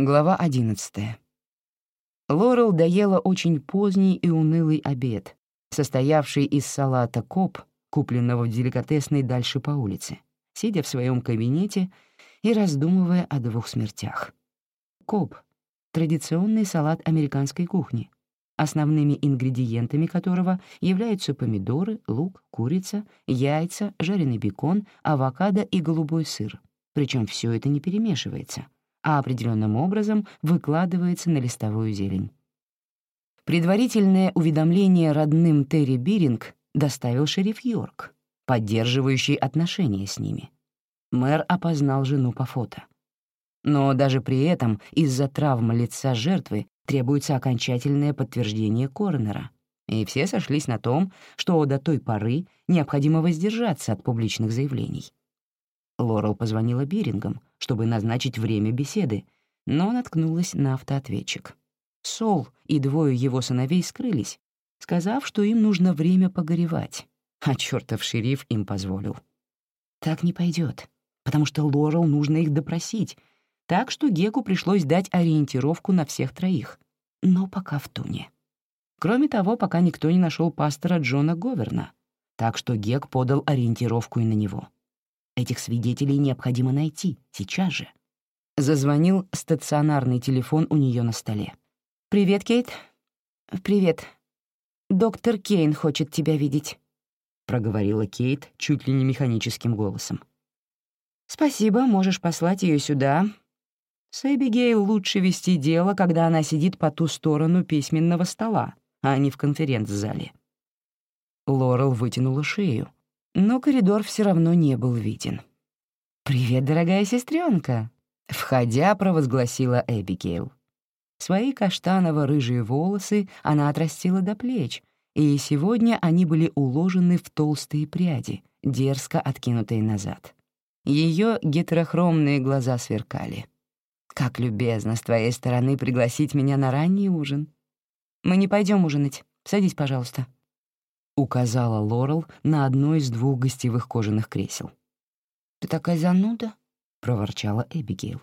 Глава 11. Лорел доела очень поздний и унылый обед, состоявший из салата коп, купленного в деликатесной дальше по улице, сидя в своем кабинете и раздумывая о двух смертях. Коп — традиционный салат американской кухни, основными ингредиентами которого являются помидоры, лук, курица, яйца, жареный бекон, авокадо и голубой сыр. Причем все это не перемешивается — а определенным образом выкладывается на листовую зелень. Предварительное уведомление родным Терри Биринг доставил шериф Йорк, поддерживающий отношения с ними. Мэр опознал жену по фото. Но даже при этом из-за травмы лица жертвы требуется окончательное подтверждение коронера, и все сошлись на том, что до той поры необходимо воздержаться от публичных заявлений. Лорел позвонила Бирингам, чтобы назначить время беседы, но наткнулась на автоответчик. Сол и двое его сыновей скрылись, сказав, что им нужно время погоревать, а чертов шериф им позволил. Так не пойдет, потому что Лорел нужно их допросить, так что Геку пришлось дать ориентировку на всех троих, но пока в туне. Кроме того, пока никто не нашел пастора Джона Говерна, так что Гек подал ориентировку и на него. Этих свидетелей необходимо найти, сейчас же. Зазвонил стационарный телефон у нее на столе. «Привет, Кейт». «Привет. Доктор Кейн хочет тебя видеть», — проговорила Кейт чуть ли не механическим голосом. «Спасибо, можешь послать ее сюда. С Эбигейл лучше вести дело, когда она сидит по ту сторону письменного стола, а не в конференц-зале». Лорел вытянула шею, но коридор все равно не был виден. «Привет, дорогая сестренка, входя, провозгласила Эбигейл. Свои каштаново-рыжие волосы она отрастила до плеч, и сегодня они были уложены в толстые пряди, дерзко откинутые назад. Ее гетерохромные глаза сверкали. «Как любезно с твоей стороны пригласить меня на ранний ужин. Мы не пойдем ужинать. Садись, пожалуйста», указала Лорел на одно из двух гостевых кожаных кресел. «Ты такая зануда?» — проворчала Эбигейл.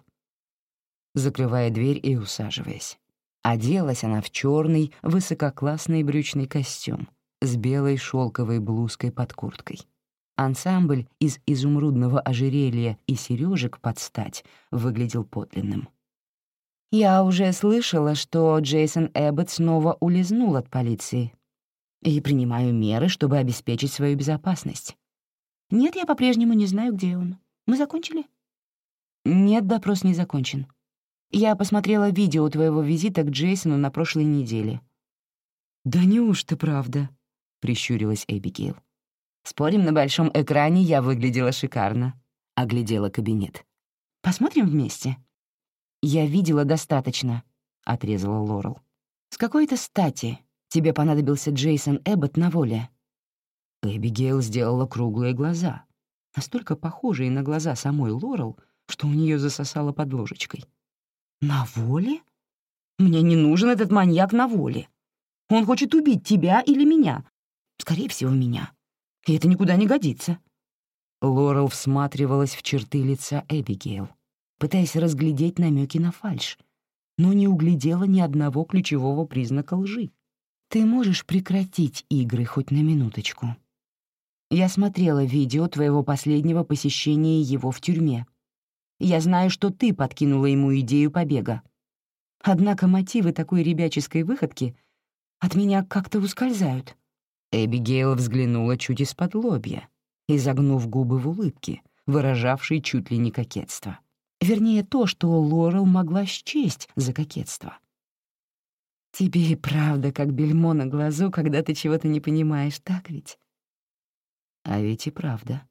Закрывая дверь и усаживаясь. Оделась она в черный высококлассный брючный костюм с белой шелковой блузкой под курткой. Ансамбль из изумрудного ожерелья и сережек под стать выглядел подлинным. «Я уже слышала, что Джейсон Эббот снова улизнул от полиции», и принимаю меры, чтобы обеспечить свою безопасность. Нет, я по-прежнему не знаю, где он. Мы закончили? Нет, допрос не закончен. Я посмотрела видео твоего визита к Джейсону на прошлой неделе. «Да неужто правда?» — прищурилась Эбигейл. «Спорим, на большом экране я выглядела шикарно», — оглядела кабинет. «Посмотрим вместе?» «Я видела достаточно», — отрезала Лорел. «С какой-то стати Тебе понадобился Джейсон Эббот на воле». Эбигейл сделала круглые глаза, настолько похожие на глаза самой Лорел, что у нее засосало под ложечкой. «На воле? Мне не нужен этот маньяк на воле. Он хочет убить тебя или меня. Скорее всего, меня. И это никуда не годится». Лорел всматривалась в черты лица Эбигейл, пытаясь разглядеть намеки на фальшь, но не углядела ни одного ключевого признака лжи. Ты можешь прекратить игры хоть на минуточку? Я смотрела видео твоего последнего посещения его в тюрьме. Я знаю, что ты подкинула ему идею побега. Однако мотивы такой ребяческой выходки от меня как-то ускользают». Эбигейл взглянула чуть из-под лобья, изогнув губы в улыбке, выражавшей чуть ли не кокетство. Вернее, то, что Лорел могла счесть за кокетство. Тебе и правда как бельмо на глазу, когда ты чего-то не понимаешь, так ведь? А ведь и правда.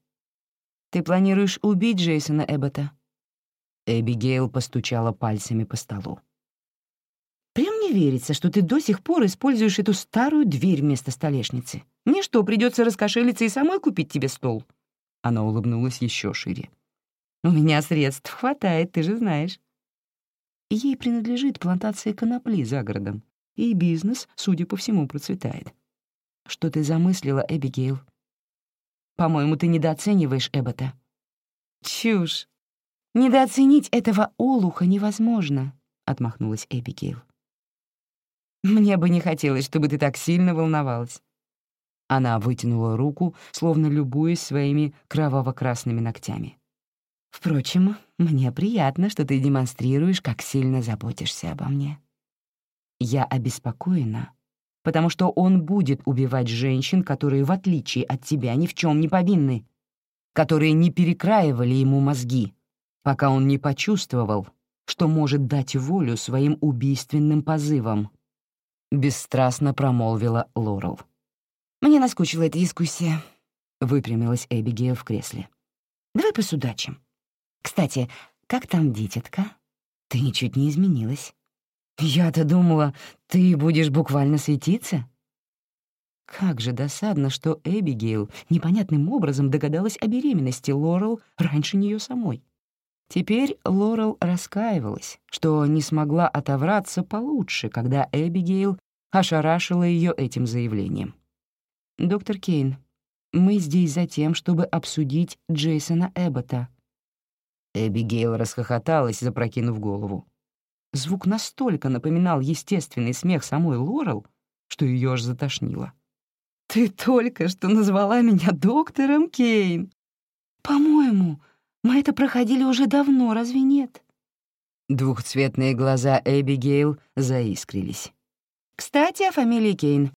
Ты планируешь убить Джейсона Эббота? Эбигейл постучала пальцами по столу. Прям не верится, что ты до сих пор используешь эту старую дверь вместо столешницы. Мне что, придется раскошелиться и самой купить тебе стол? Она улыбнулась еще шире. У меня средств хватает, ты же знаешь. Ей принадлежит плантация конопли за городом и бизнес, судя по всему, процветает. Что ты замыслила, Эбигейл? По-моему, ты недооцениваешь Эббота. Чушь. Недооценить этого олуха невозможно. — отмахнулась Эбигейл. «Мне бы не хотелось, чтобы ты так сильно волновалась». Она вытянула руку, словно любуясь своими кроваво-красными ногтями. «Впрочем, мне приятно, что ты демонстрируешь, как сильно заботишься обо мне. Я обеспокоена, потому что он будет убивать женщин, которые, в отличие от тебя, ни в чем не повинны, которые не перекраивали ему мозги, пока он не почувствовал, что может дать волю своим убийственным позывам», — бесстрастно промолвила Лорел. «Мне наскучила эта дискуссия», — выпрямилась Эбигейл в кресле. «Давай посудачим. Кстати, как там дитятка? Ты ничуть не изменилась. Я-то думала, ты будешь буквально светиться». Как же досадно, что Эбигейл непонятным образом догадалась о беременности Лорел раньше нее самой. Теперь Лорел раскаивалась, что не смогла отовраться получше, когда Эбигейл ошарашила ее этим заявлением. «Доктор Кейн, мы здесь за тем, чтобы обсудить Джейсона Эббота». Эбигейл расхохоталась, запрокинув голову. Звук настолько напоминал естественный смех самой Лорел, что ее аж затошнило. «Ты только что назвала меня доктором Кейн!» «По-моему, мы это проходили уже давно, разве нет?» Двухцветные глаза Эбигейл заискрились. «Кстати, о фамилии Кейн.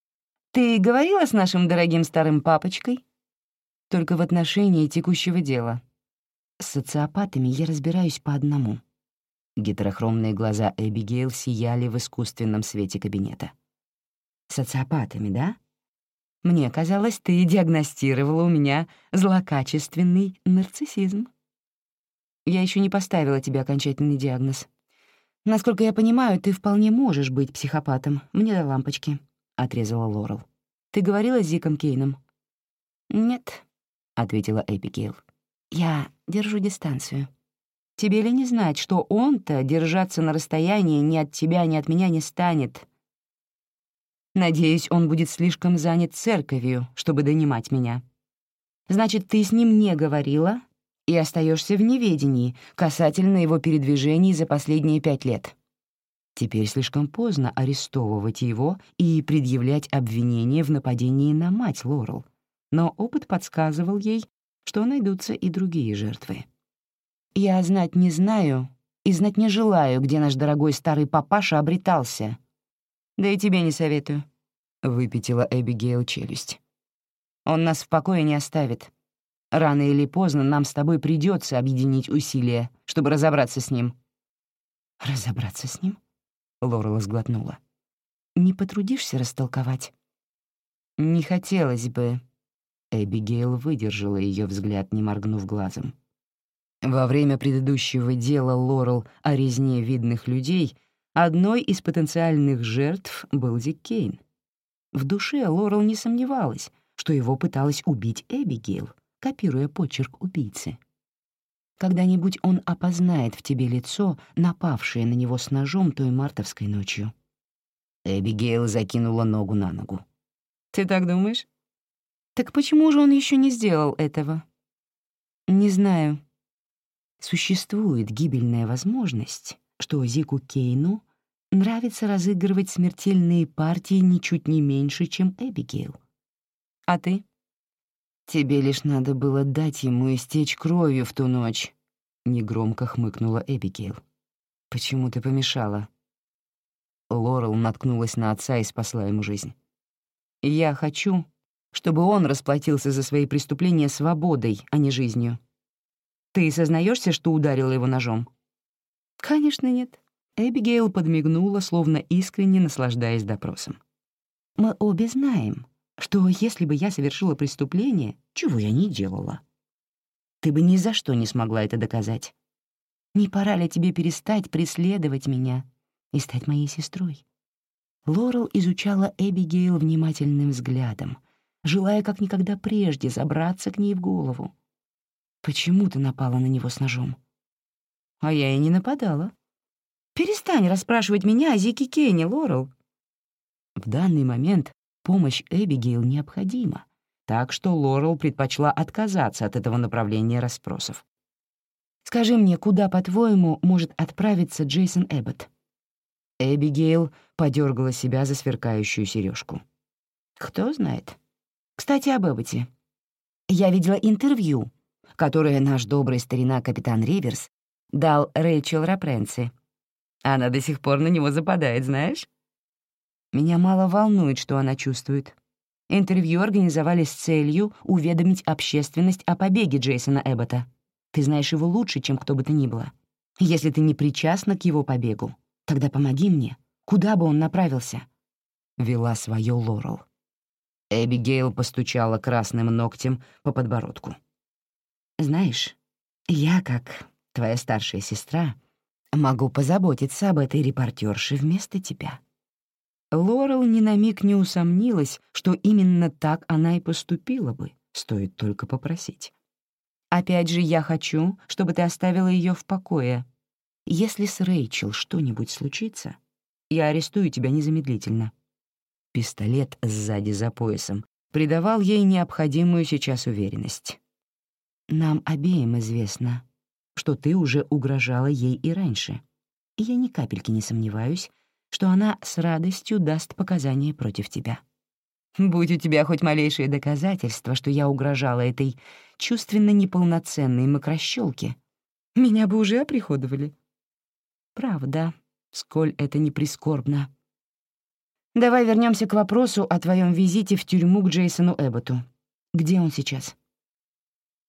Ты говорила с нашим дорогим старым папочкой?» «Только в отношении текущего дела. С социопатами я разбираюсь по одному». Гетерохромные глаза Эбигейл сияли в искусственном свете кабинета. «Социопатами, да? Мне казалось, ты диагностировала у меня злокачественный нарциссизм». Я еще не поставила тебе окончательный диагноз. Насколько я понимаю, ты вполне можешь быть психопатом. Мне до лампочки», — отрезала Лорел. «Ты говорила с Зиком Кейном?» «Нет», — ответила Эпикейл. «Я держу дистанцию. Тебе ли не знать, что он-то держаться на расстоянии ни от тебя, ни от меня не станет? Надеюсь, он будет слишком занят церковью, чтобы донимать меня. Значит, ты с ним не говорила, и остаешься в неведении касательно его передвижений за последние пять лет. Теперь слишком поздно арестовывать его и предъявлять обвинение в нападении на мать Лорел, но опыт подсказывал ей, что найдутся и другие жертвы. «Я знать не знаю и знать не желаю, где наш дорогой старый папаша обретался. Да и тебе не советую», — выпятила Эбигейл челюсть. «Он нас в покое не оставит, Рано или поздно нам с тобой придется объединить усилия, чтобы разобраться с ним». «Разобраться с ним?» — Лорела сглотнула. «Не потрудишься растолковать?» «Не хотелось бы...» Эбигейл выдержала ее взгляд, не моргнув глазом. Во время предыдущего дела Лорел о резне видных людей одной из потенциальных жертв был Дик Кейн. В душе Лорел не сомневалась, что его пыталась убить Эбигейл, копируя почерк убийцы. Когда-нибудь он опознает в тебе лицо, напавшее на него с ножом той мартовской ночью. Эбигейл закинула ногу на ногу. «Ты так думаешь? Так почему же он еще не сделал этого?» «Не знаю. Существует гибельная возможность, что Зику Кейну нравится разыгрывать смертельные партии ничуть не меньше, чем Эбигейл. А ты?» «Тебе лишь надо было дать ему истечь кровью в ту ночь», — негромко хмыкнула Эбигейл. «Почему ты помешала?» Лорел наткнулась на отца и спасла ему жизнь. «Я хочу, чтобы он расплатился за свои преступления свободой, а не жизнью. Ты сознаешься, что ударила его ножом?» «Конечно нет». Эбигейл подмигнула, словно искренне наслаждаясь допросом. «Мы обе знаем, что если бы я совершила преступление, чего я не делала, ты бы ни за что не смогла это доказать. Не пора ли тебе перестать преследовать меня и стать моей сестрой? Лорел изучала Эбигейл внимательным взглядом, желая как никогда прежде забраться к ней в голову. «Почему ты напала на него с ножом?» «А я и не нападала. Перестань расспрашивать меня о Зике Кенни, Лорел». В данный момент помощь Эбигейл необходима, так что Лорел предпочла отказаться от этого направления расспросов. «Скажи мне, куда, по-твоему, может отправиться Джейсон Эббот? Эбигейл подергала себя за сверкающую сережку. «Кто знает. Кстати, об Эбботе. Я видела интервью, которое наш добрый старина капитан Риверс дал Рэйчел Рапренци. Она до сих пор на него западает, знаешь? Меня мало волнует, что она чувствует. Интервью организовали с целью уведомить общественность о побеге Джейсона Эббота. Ты знаешь его лучше, чем кто бы то ни было. Если ты не причастна к его побегу, тогда помоги мне. Куда бы он направился?» Вела свое Лорел. Эбигейл постучала красным ногтем по подбородку. «Знаешь, я, как твоя старшая сестра, могу позаботиться об этой репортерше вместо тебя». Лорел ни на миг не усомнилась, что именно так она и поступила бы, стоит только попросить. «Опять же, я хочу, чтобы ты оставила ее в покое. Если с Рэйчел что-нибудь случится, я арестую тебя незамедлительно. Пистолет сзади за поясом придавал ей необходимую сейчас уверенность. «Нам обеим известно, что ты уже угрожала ей и раньше, и я ни капельки не сомневаюсь, что она с радостью даст показания против тебя. Будь у тебя хоть малейшее доказательство, что я угрожала этой чувственно неполноценной мокрощёлке, меня бы уже оприходовали. Правда, сколь это не прискорбно. Давай вернемся к вопросу о твоем визите в тюрьму к Джейсону Эбботу. Где он сейчас?»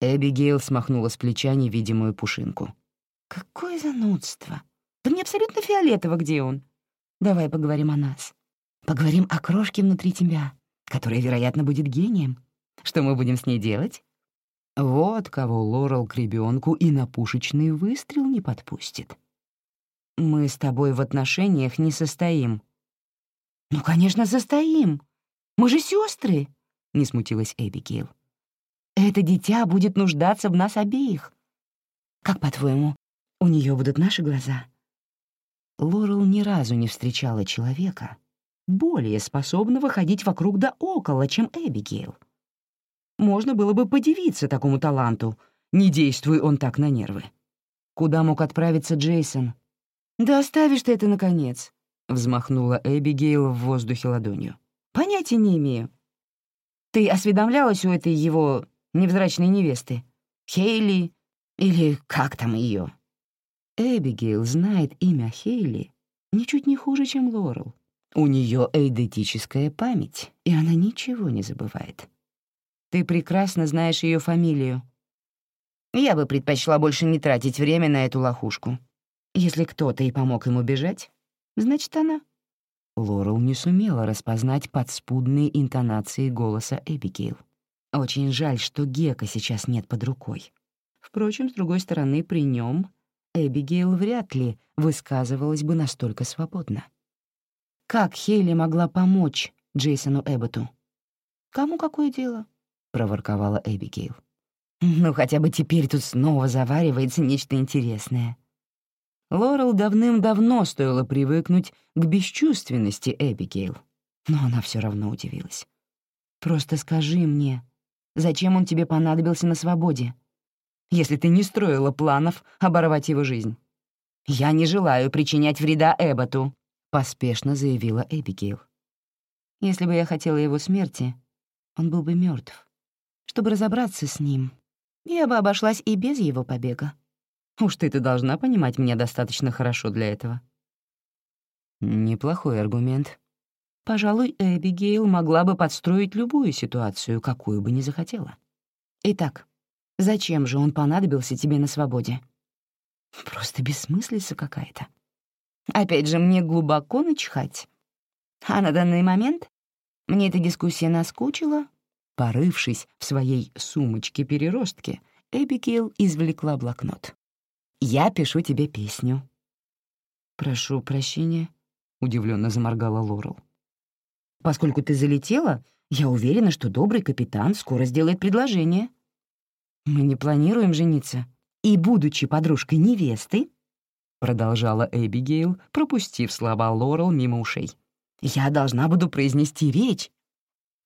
Эбигейл смахнула с плеча невидимую пушинку. «Какое занудство! Да мне абсолютно фиолетово, где он. Давай поговорим о нас. Поговорим о крошке внутри тебя, которая, вероятно, будет гением. Что мы будем с ней делать?» Вот кого Лорел к ребенку и на пушечный выстрел не подпустит. «Мы с тобой в отношениях не состоим», «Ну, конечно, состоим. Мы же сестры, не смутилась Эбигейл. «Это дитя будет нуждаться в нас обеих. Как, по-твоему, у нее будут наши глаза?» Лорел ни разу не встречала человека, более способного ходить вокруг да около, чем Эбигейл. Можно было бы подивиться такому таланту, не действуя он так на нервы. Куда мог отправиться Джейсон? «Да оставишь ты это, наконец. — взмахнула Эбигейл в воздухе ладонью. «Понятия не имею. Ты осведомлялась у этой его невзрачной невесты? Хейли или как там ее? Эбигейл знает имя Хейли ничуть не хуже, чем Лорел. У нее эйдетическая память, и она ничего не забывает. Ты прекрасно знаешь ее фамилию. Я бы предпочла больше не тратить время на эту лохушку. Если кто-то и помог ему бежать, Значит, она. Лорел не сумела распознать подспудные интонации голоса Эбигейл. Очень жаль, что Гека сейчас нет под рукой. Впрочем, с другой стороны, при нем Эбигейл вряд ли высказывалась бы настолько свободно. Как Хейли могла помочь Джейсону Эбботу? «Кому какое дело?» — проворковала Эбигейл. «Ну, хотя бы теперь тут снова заваривается нечто интересное», Лорел давным-давно стоило привыкнуть к бесчувственности Эбигейл, но она все равно удивилась. «Просто скажи мне, зачем он тебе понадобился на свободе, если ты не строила планов оборвать его жизнь?» «Я не желаю причинять вреда Эбботу», — поспешно заявила Эбигейл. «Если бы я хотела его смерти, он был бы мертв. Чтобы разобраться с ним, я бы обошлась и без его побега. Уж ты-то должна понимать меня достаточно хорошо для этого». Неплохой аргумент. Пожалуй, Эбигейл могла бы подстроить любую ситуацию, какую бы ни захотела. Итак, зачем же он понадобился тебе на свободе? Просто бессмыслица какая-то. Опять же, мне глубоко начхать. А на данный момент мне эта дискуссия наскучила. Порывшись в своей сумочке-переростке, Эбигейл извлекла блокнот. Я пишу тебе песню». «Прошу прощения», — удивленно заморгала Лорел. «Поскольку ты залетела, я уверена, что добрый капитан скоро сделает предложение. Мы не планируем жениться. И, будучи подружкой невесты, — продолжала Эбигейл, пропустив слова Лорел мимо ушей, — я должна буду произнести речь.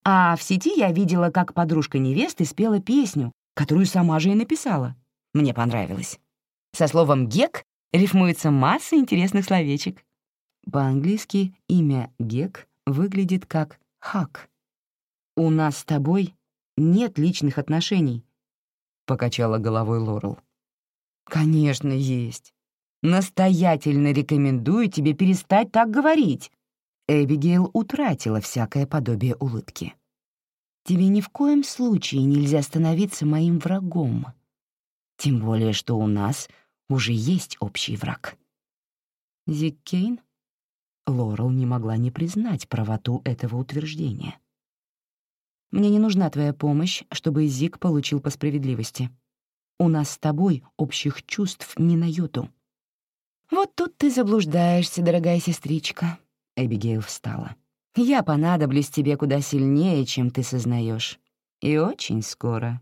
А в сети я видела, как подружка невесты спела песню, которую сама же и написала. Мне понравилось. Со словом «гек» рифмуется масса интересных словечек. По-английски имя Гек выглядит как Хак. «У нас с тобой нет личных отношений», — покачала головой Лорел. «Конечно, есть. Настоятельно рекомендую тебе перестать так говорить». Эбигейл утратила всякое подобие улыбки. «Тебе ни в коем случае нельзя становиться моим врагом. Тем более, что у нас уже есть общий враг». «Зик Кейн?» Лорел не могла не признать правоту этого утверждения. «Мне не нужна твоя помощь, чтобы Зик получил по справедливости. У нас с тобой общих чувств не на йоту». «Вот тут ты заблуждаешься, дорогая сестричка», — Эбигейл встала. «Я понадоблюсь тебе куда сильнее, чем ты сознаешь. И очень скоро».